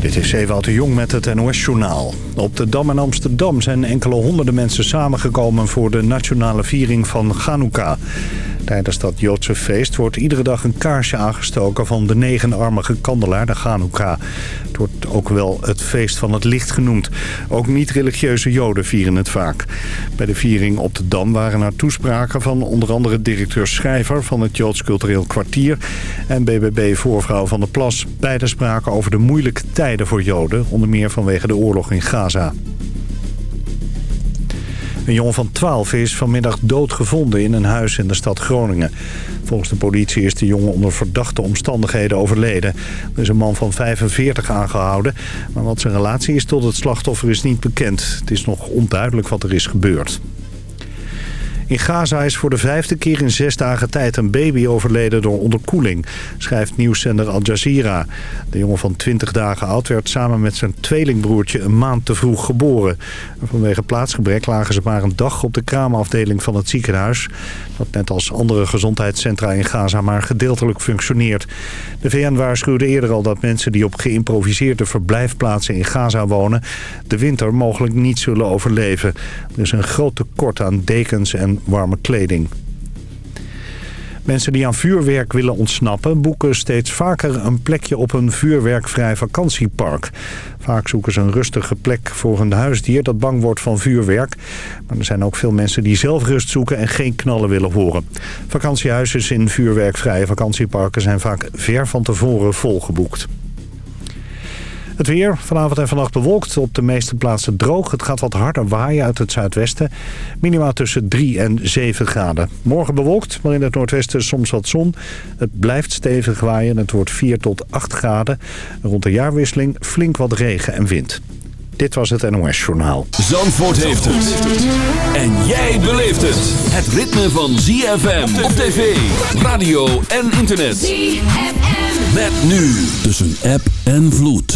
Dit is Ewout de Jong met het NOS-journaal. Op de Dam in Amsterdam zijn enkele honderden mensen samengekomen... voor de nationale viering van Chanukka. Tijdens dat Joodse feest wordt iedere dag een kaarsje aangestoken... van de negenarmige kandelaar, de Chanukka. Het wordt ook wel het feest van het licht genoemd. Ook niet-religieuze Joden vieren het vaak. Bij de viering op de Dam waren er toespraken van onder andere directeur Schrijver... van het Joods Cultureel Kwartier en BBB-voorvrouw van de Plas. Beide spraken over de moeilijke tijden voor Joden, onder meer vanwege de oorlog in Gaza. Een jongen van 12 is vanmiddag doodgevonden in een huis in de stad Groningen. Volgens de politie is de jongen onder verdachte omstandigheden overleden. Er is een man van 45 aangehouden, maar wat zijn relatie is tot het slachtoffer is niet bekend. Het is nog onduidelijk wat er is gebeurd. In Gaza is voor de vijfde keer in zes dagen tijd een baby overleden door onderkoeling, schrijft nieuwszender Al Jazeera. De jongen van 20 dagen oud werd samen met zijn tweelingbroertje een maand te vroeg geboren. Vanwege plaatsgebrek lagen ze maar een dag op de kraamafdeling van het ziekenhuis, dat net als andere gezondheidscentra in Gaza maar gedeeltelijk functioneert. De VN waarschuwde eerder al dat mensen die op geïmproviseerde verblijfplaatsen in Gaza wonen, de winter mogelijk niet zullen overleven. Er is een groot tekort aan dekens en warme kleding. Mensen die aan vuurwerk willen ontsnappen... boeken steeds vaker een plekje op een vuurwerkvrij vakantiepark. Vaak zoeken ze een rustige plek voor een huisdier dat bang wordt van vuurwerk. Maar er zijn ook veel mensen die zelf rust zoeken en geen knallen willen horen. Vakantiehuizen in vuurwerkvrije vakantieparken zijn vaak ver van tevoren volgeboekt. Het weer, vanavond en vannacht bewolkt. Op de meeste plaatsen droog. Het gaat wat harder waaien uit het zuidwesten. Minimaal tussen 3 en 7 graden. Morgen bewolkt, maar in het noordwesten soms wat zon. Het blijft stevig waaien. Het wordt 4 tot 8 graden. Rond de jaarwisseling flink wat regen en wind. Dit was het NOS Journaal. Zandvoort heeft het. En jij beleeft het. Het ritme van ZFM op tv, radio en internet. ZFM. Met nu tussen app en vloed.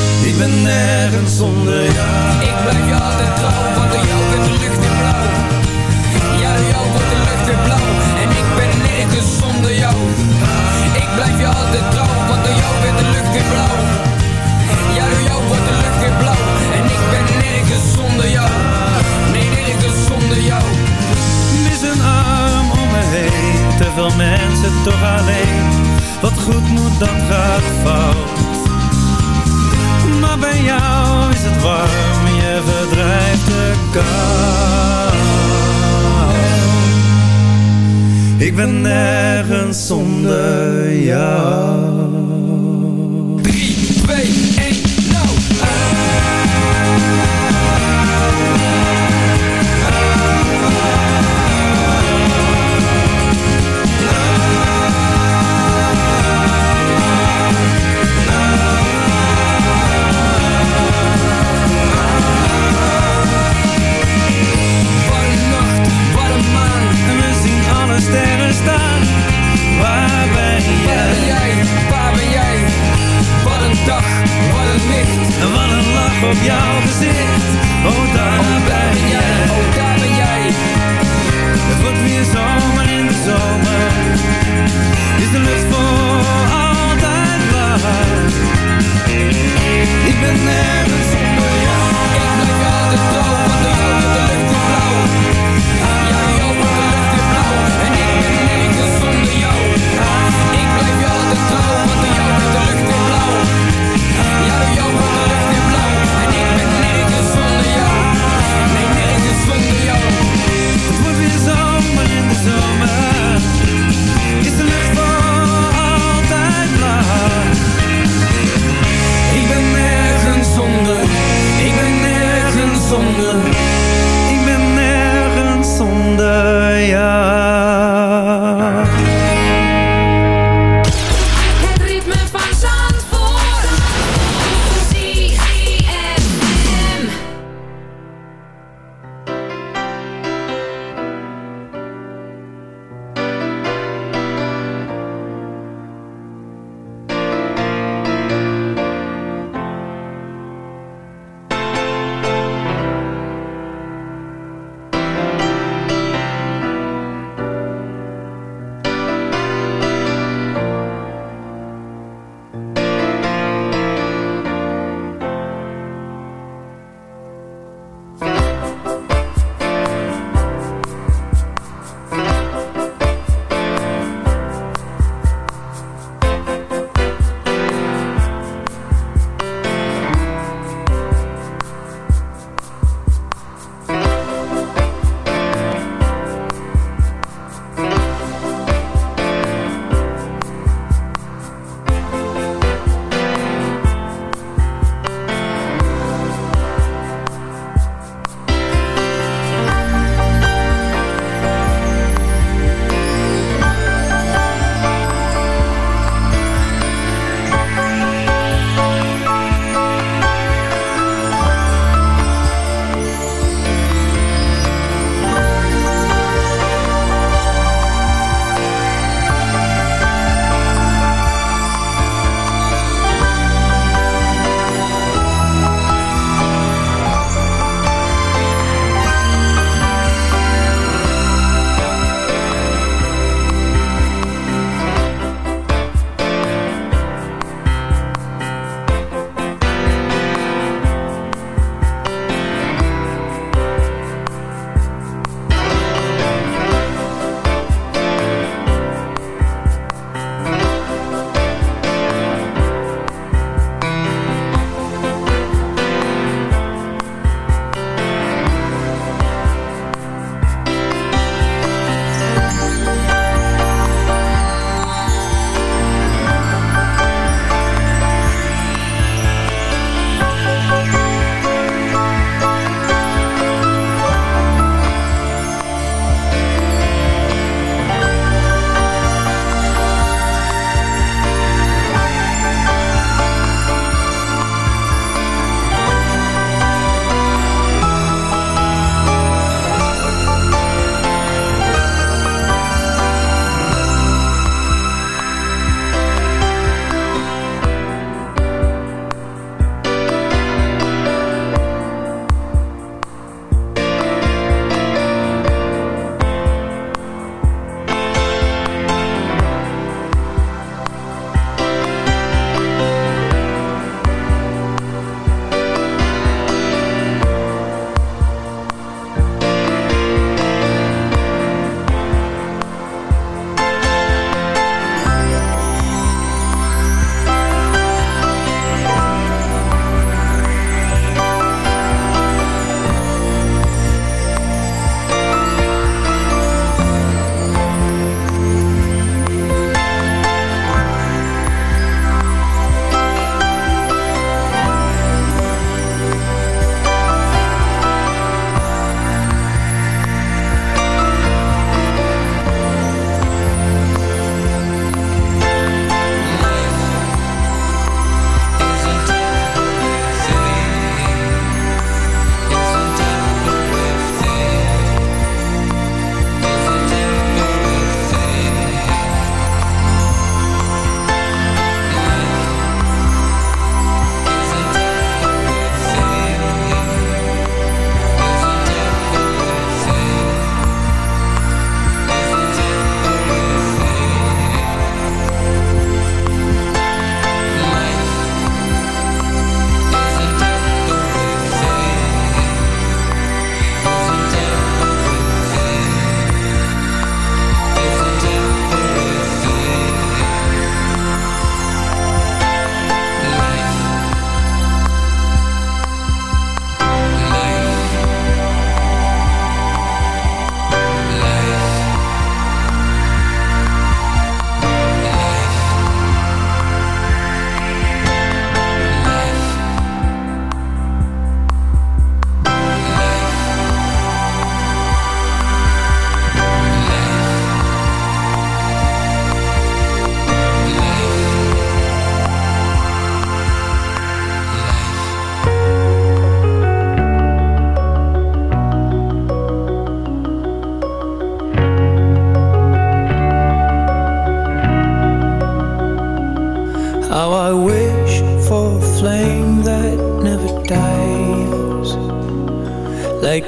Ik ben nergens zonder jou. Ik blijf je altijd trouw, want door jou wordt de lucht weer blauw. Ja, door jou wordt de lucht weer blauw. En ik ben nergens zonder jou.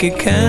You can.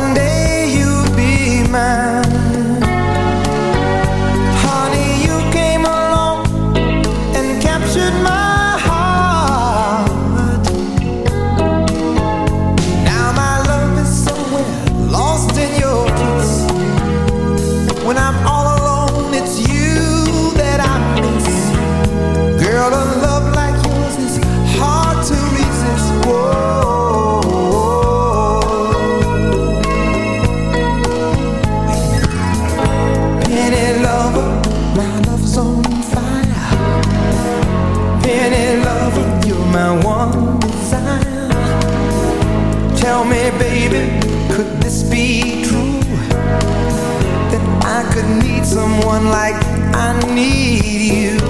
one day you'll be mine. someone like I need you.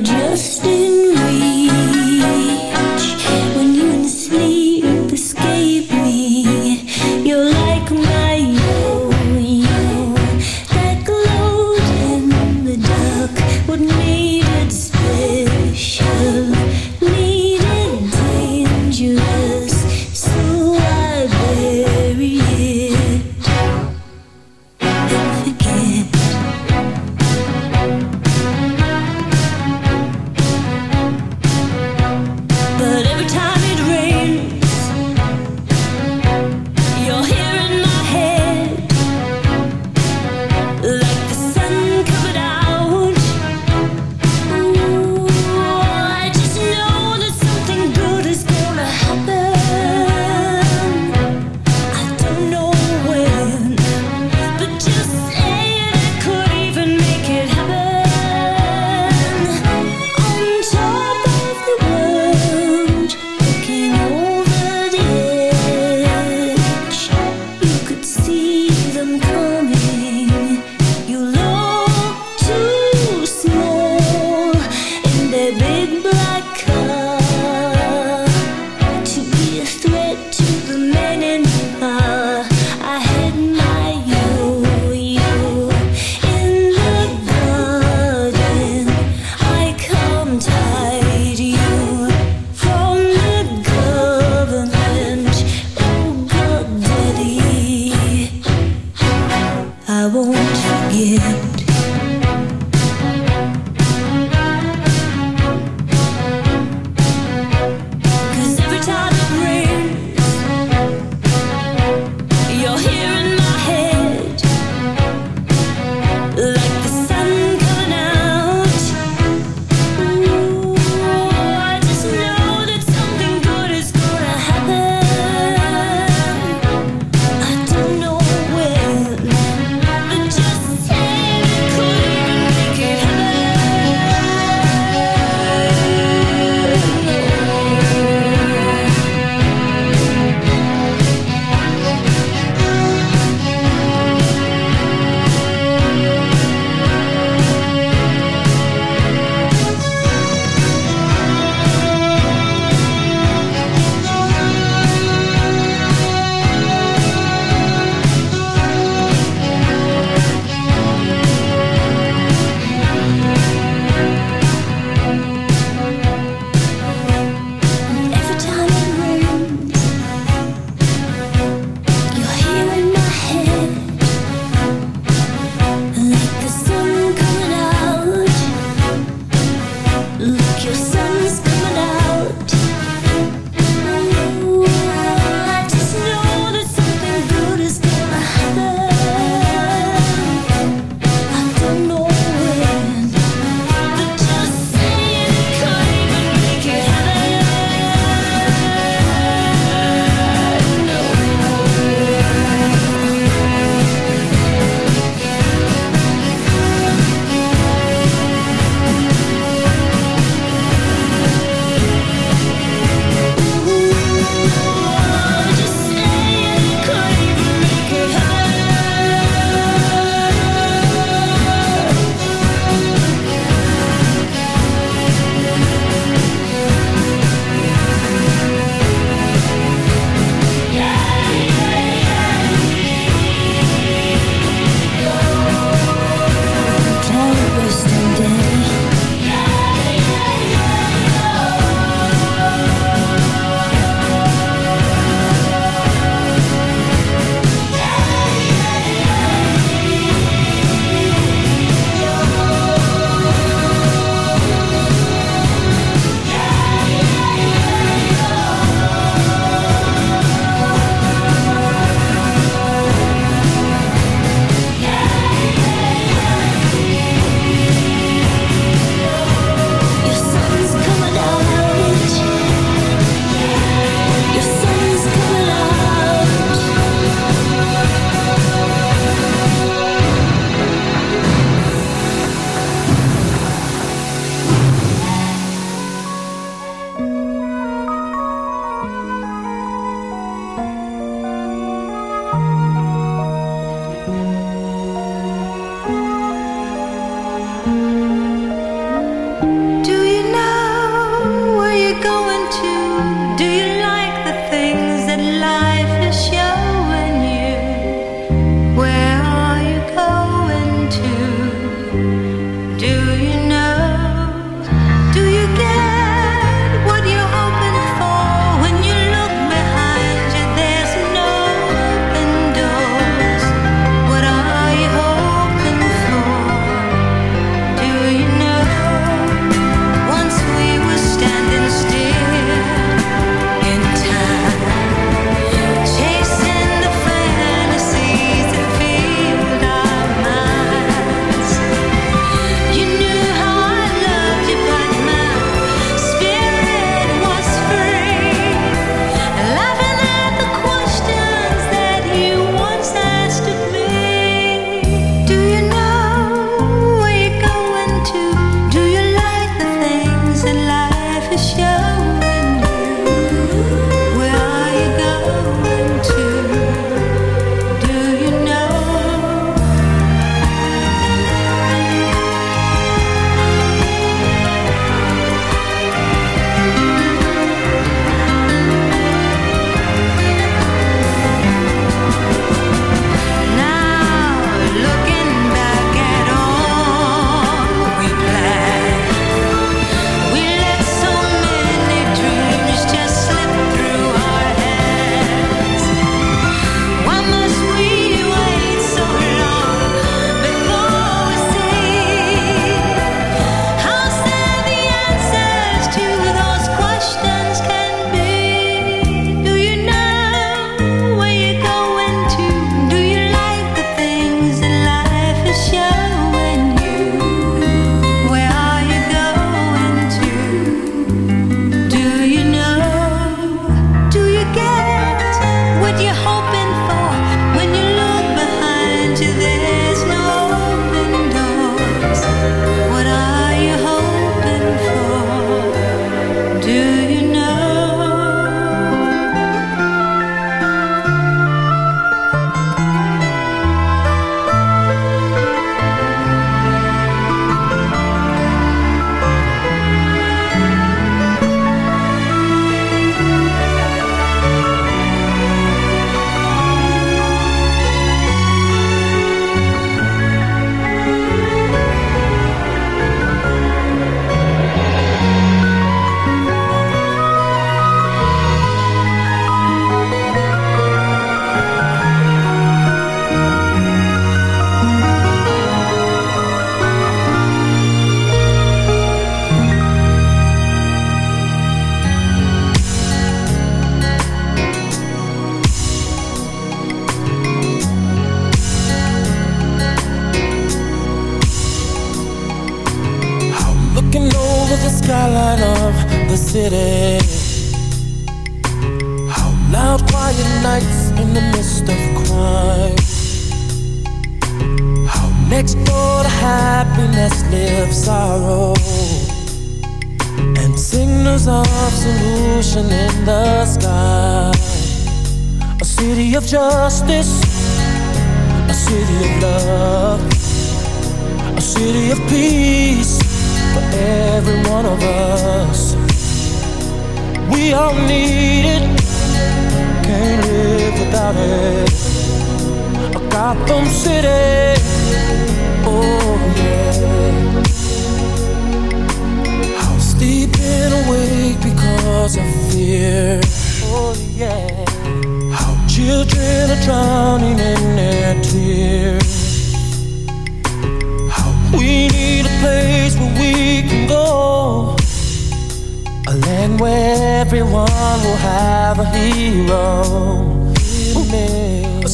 just in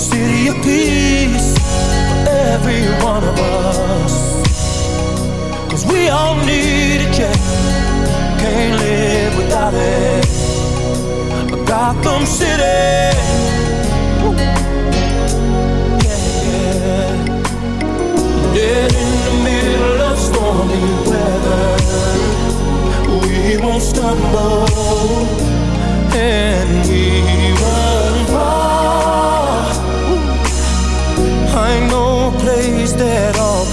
city of peace for every one of us. Cause we all need it, yeah. Can't live without it. But Gotham City. Yeah. Dead in the middle of stormy weather, we won't stumble and we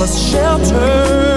us shelter.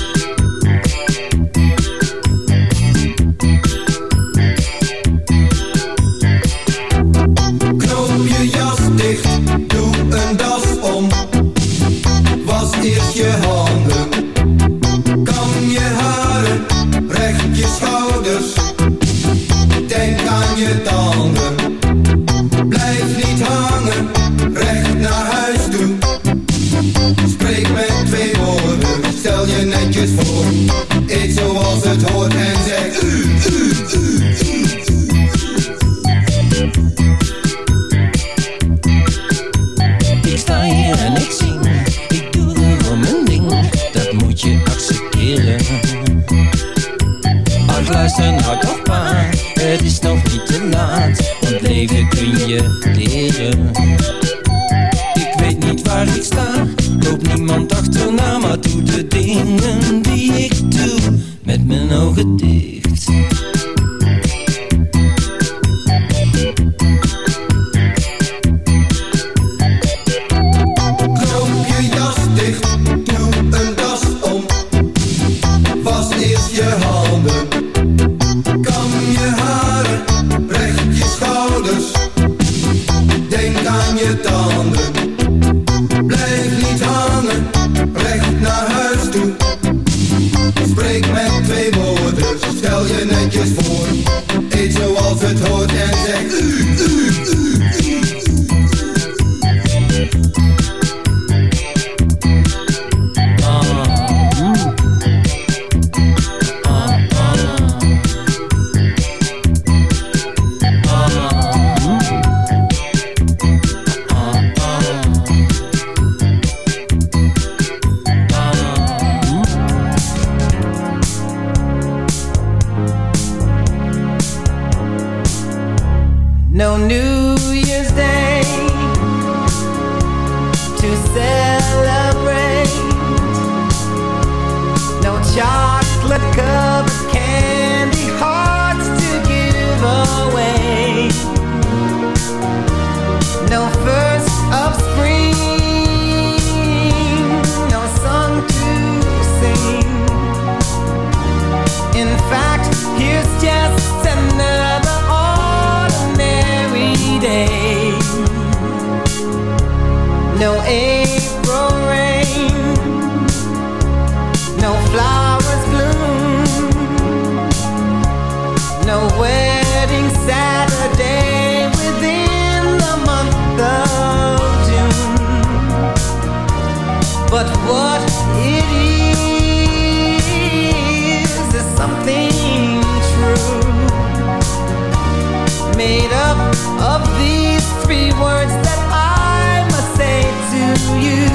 three words that I must say to you.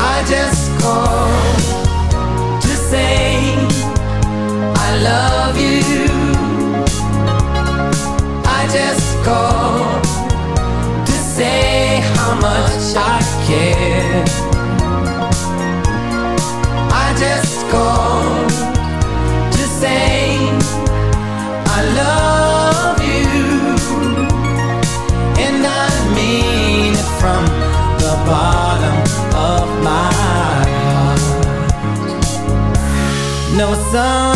I just called to say I love you. I just called. sun